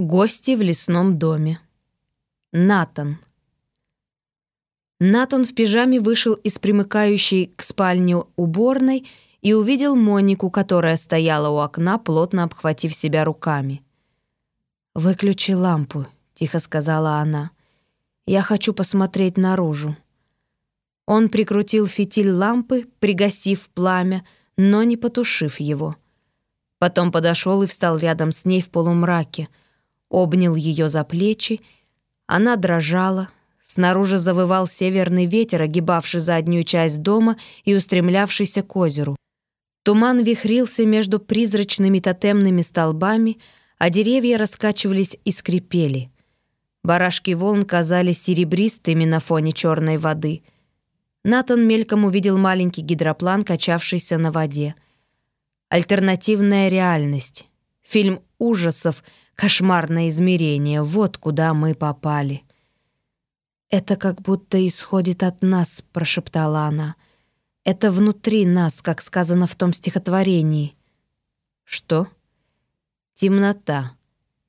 Гости в лесном доме. Натан. Натан в пижаме вышел из примыкающей к спальне уборной и увидел Монику, которая стояла у окна, плотно обхватив себя руками. «Выключи лампу», — тихо сказала она. «Я хочу посмотреть наружу». Он прикрутил фитиль лампы, пригасив пламя, но не потушив его. Потом подошел и встал рядом с ней в полумраке — обнял ее за плечи. Она дрожала. Снаружи завывал северный ветер, огибавший заднюю часть дома и устремлявшийся к озеру. Туман вихрился между призрачными тотемными столбами, а деревья раскачивались и скрипели. Барашки волн казались серебристыми на фоне черной воды. Натан мельком увидел маленький гидроплан, качавшийся на воде. Альтернативная реальность. Фильм ужасов — Кошмарное измерение, вот куда мы попали. «Это как будто исходит от нас», — прошептала она. «Это внутри нас, как сказано в том стихотворении». «Что?» «Темнота,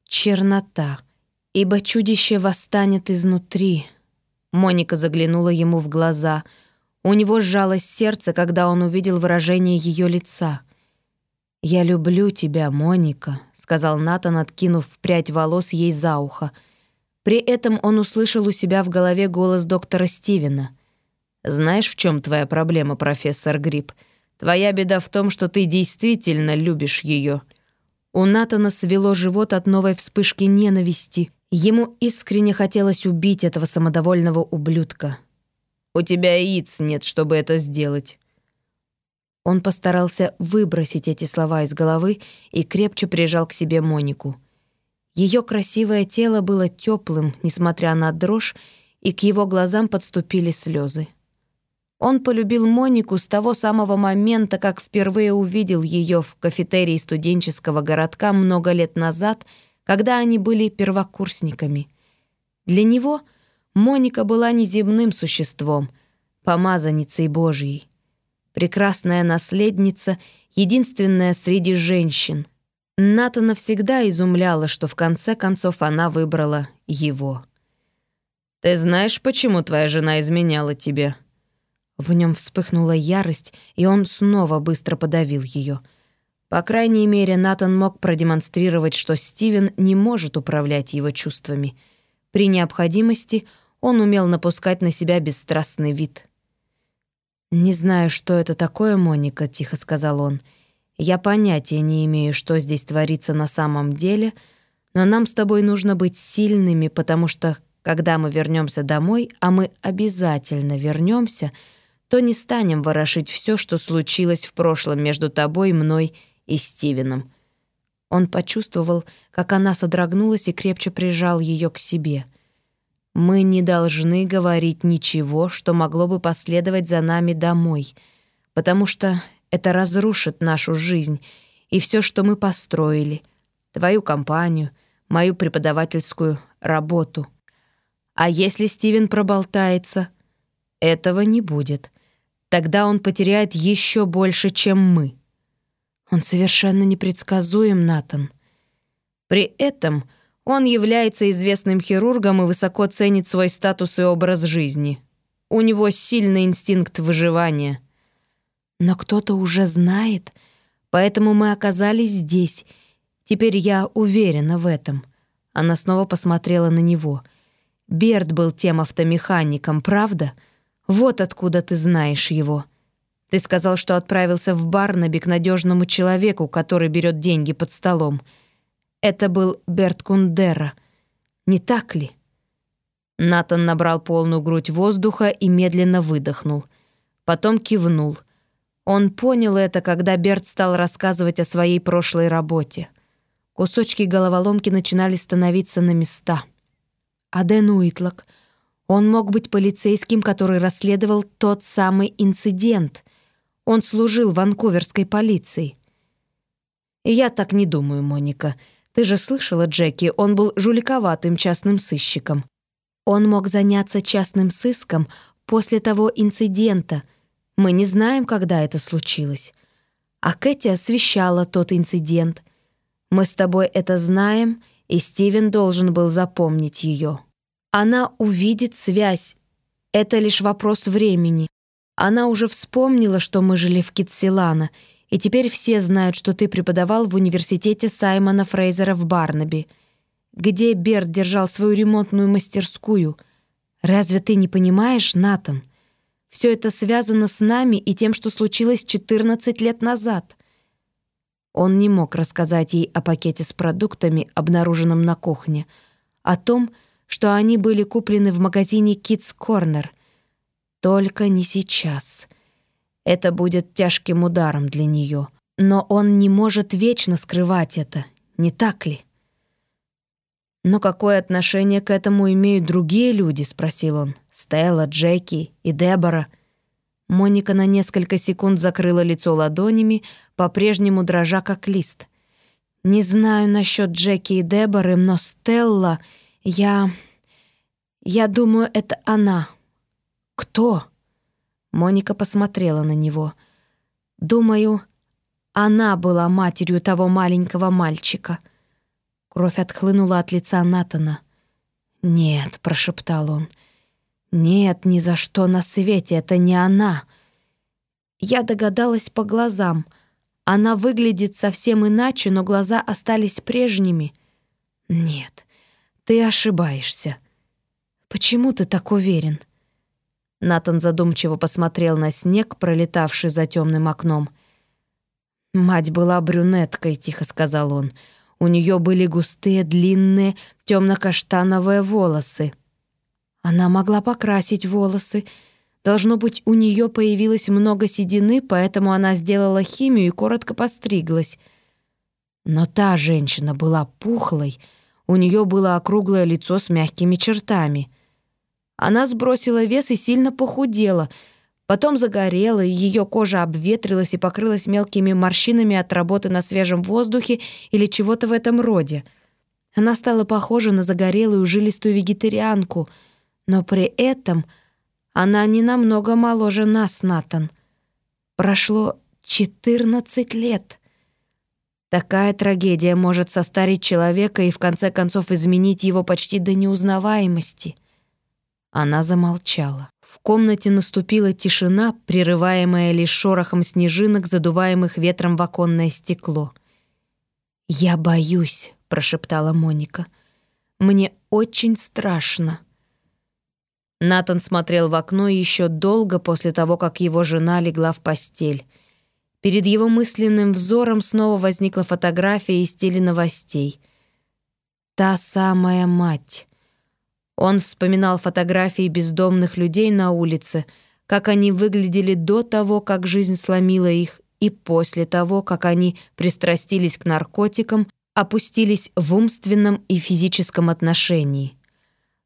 чернота, ибо чудище восстанет изнутри». Моника заглянула ему в глаза. У него сжалось сердце, когда он увидел выражение ее лица. «Я люблю тебя, Моника», сказал Натан, откинув прядь волос ей за ухо. При этом он услышал у себя в голове голос доктора Стивена. «Знаешь, в чем твоя проблема, профессор Гриб? Твоя беда в том, что ты действительно любишь ее. У Натана свело живот от новой вспышки ненависти. Ему искренне хотелось убить этого самодовольного ублюдка. «У тебя яиц нет, чтобы это сделать». Он постарался выбросить эти слова из головы и крепче прижал к себе Монику. Ее красивое тело было теплым, несмотря на дрожь, и к его глазам подступили слезы. Он полюбил Монику с того самого момента, как впервые увидел ее в кафетерии студенческого городка много лет назад, когда они были первокурсниками. Для него Моника была неземным существом, помазанницей Божьей прекрасная наследница, единственная среди женщин. Натана всегда изумляла, что в конце концов она выбрала его. «Ты знаешь, почему твоя жена изменяла тебе?» В нем вспыхнула ярость, и он снова быстро подавил ее. По крайней мере, Натан мог продемонстрировать, что Стивен не может управлять его чувствами. При необходимости он умел напускать на себя бесстрастный вид — «Не знаю, что это такое, Моника», — тихо сказал он. «Я понятия не имею, что здесь творится на самом деле, но нам с тобой нужно быть сильными, потому что, когда мы вернемся домой, а мы обязательно вернемся, то не станем ворошить все, что случилось в прошлом между тобой, мной и Стивеном». Он почувствовал, как она содрогнулась и крепче прижал ее к себе — мы не должны говорить ничего, что могло бы последовать за нами домой, потому что это разрушит нашу жизнь и все, что мы построили, твою компанию, мою преподавательскую работу. А если Стивен проболтается, этого не будет. Тогда он потеряет еще больше, чем мы. Он совершенно непредсказуем, Натан. При этом он является известным хирургом и высоко ценит свой статус и образ жизни. У него сильный инстинкт выживания. Но кто-то уже знает, поэтому мы оказались здесь. Теперь я уверена в этом. Она снова посмотрела на него. Берт был тем автомехаником, правда? Вот откуда ты знаешь его. Ты сказал, что отправился в Барнаби к надежному человеку, который берет деньги под столом — это был Берт Кундера. Не так ли? Натан набрал полную грудь воздуха и медленно выдохнул. Потом кивнул. Он понял это, когда Берт стал рассказывать о своей прошлой работе. Кусочки головоломки начинали становиться на места. Аден Уитлок. Он мог быть полицейским, который расследовал тот самый инцидент. Он служил ванкуверской полиции. «Я так не думаю, Моника», ты же слышала, Джеки, он был жуликоватым частным сыщиком. Он мог заняться частным сыском после того инцидента. Мы не знаем, когда это случилось. А Кэти освещала тот инцидент. Мы с тобой это знаем, и Стивен должен был запомнить ее. Она увидит связь. Это лишь вопрос времени. Она уже вспомнила, что мы жили в Китсилана, и теперь все знают, что ты преподавал в университете Саймона Фрейзера в Барнаби, где Берт держал свою ремонтную мастерскую. Разве ты не понимаешь, Натан? Все это связано с нами и тем, что случилось 14 лет назад. Он не мог рассказать ей о пакете с продуктами, обнаруженном на кухне, о том, что они были куплены в магазине Kids Corner. Только не сейчас. Это будет тяжким ударом для нее. Но он не может вечно скрывать это, не так ли? «Но какое отношение к этому имеют другие люди?» — спросил он. «Стелла, Джеки и Дебора». Моника на несколько секунд закрыла лицо ладонями, по-прежнему дрожа как лист. «Не знаю насчет Джеки и Деборы, но Стелла... Я... Я думаю, это она». «Кто?» Моника посмотрела на него. «Думаю, она была матерью того маленького мальчика». Кровь отхлынула от лица Натана. «Нет», — прошептал он, — «нет, ни за что на свете, это не она». Я догадалась по глазам. Она выглядит совсем иначе, но глаза остались прежними. «Нет, ты ошибаешься. Почему ты так уверен?» Натан задумчиво посмотрел на снег, пролетавший за темным окном. «Мать была брюнеткой», — тихо сказал он. У нее были густые, длинные, темно-каштановые волосы. Она могла покрасить волосы. Должно быть, у нее появилось много седины, поэтому она сделала химию и коротко постриглась. Но та женщина была пухлой, у нее было округлое лицо с мягкими чертами. Она сбросила вес и сильно похудела — Потом загорела, ее кожа обветрилась и покрылась мелкими морщинами от работы на свежем воздухе или чего-то в этом роде. Она стала похожа на загорелую жилистую вегетарианку, но при этом она не намного моложе нас, Натан. Прошло 14 лет. Такая трагедия может состарить человека и в конце концов изменить его почти до неузнаваемости. Она замолчала. В комнате наступила тишина, прерываемая лишь шорохом снежинок, задуваемых ветром в оконное стекло. «Я боюсь», — прошептала Моника. «Мне очень страшно». Натан смотрел в окно еще долго после того, как его жена легла в постель. Перед его мысленным взором снова возникла фотография из теленовостей. Та самая мать. Он вспоминал фотографии бездомных людей на улице, как они выглядели до того, как жизнь сломила их, и после того, как они пристрастились к наркотикам, опустились в умственном и физическом отношении.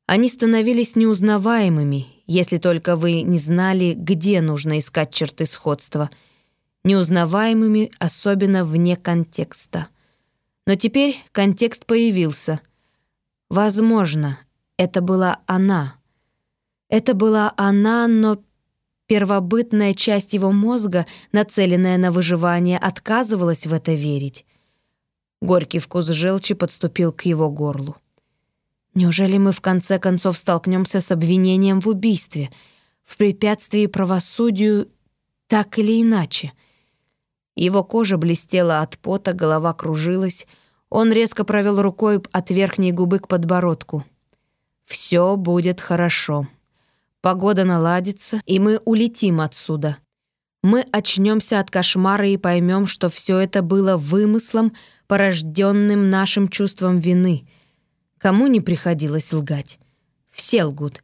Они становились неузнаваемыми, если только вы не знали, где нужно искать черты сходства, неузнаваемыми, особенно вне контекста. Но теперь контекст появился. Возможно, это была она. Это была она, но первобытная часть его мозга, нацеленная на выживание, отказывалась в это верить. Горький вкус желчи подступил к его горлу. Неужели мы в конце концов столкнемся с обвинением в убийстве, в препятствии правосудию так или иначе? Его кожа блестела от пота, голова кружилась. Он резко провел рукой от верхней губы к подбородку. Все будет хорошо. Погода наладится, и мы улетим отсюда. Мы очнемся от кошмара и поймем, что все это было вымыслом, порожденным нашим чувством вины. Кому не приходилось лгать? Все лгут.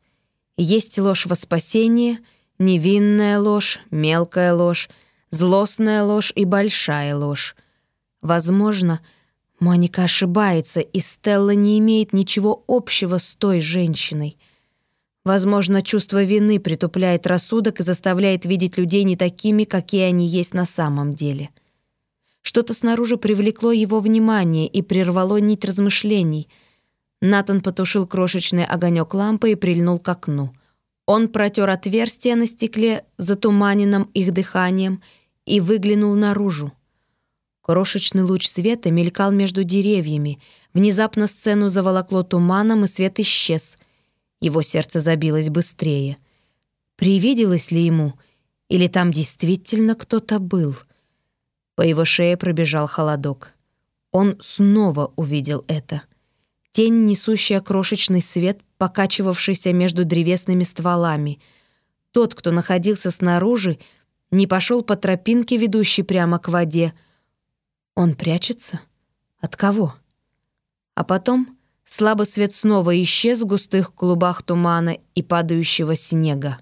Есть ложь во спасение, невинная ложь, мелкая ложь, злостная ложь и большая ложь. Возможно, Моника ошибается, и Стелла не имеет ничего общего с той женщиной. Возможно, чувство вины притупляет рассудок и заставляет видеть людей не такими, какие они есть на самом деле. Что-то снаружи привлекло его внимание и прервало нить размышлений. Натан потушил крошечный огонек лампы и прильнул к окну. Он протер отверстие на стекле, затуманенном их дыханием, и выглянул наружу. Крошечный луч света мелькал между деревьями, Внезапно сцену заволокло туманом, и свет исчез. Его сердце забилось быстрее. Привиделось ли ему, или там действительно кто-то был? По его шее пробежал холодок. Он снова увидел это. Тень, несущая крошечный свет, покачивавшийся между древесными стволами. Тот, кто находился снаружи, не пошел по тропинке, ведущей прямо к воде. Он прячется? От кого? А потом слабый свет снова исчез в густых клубах тумана и падающего снега.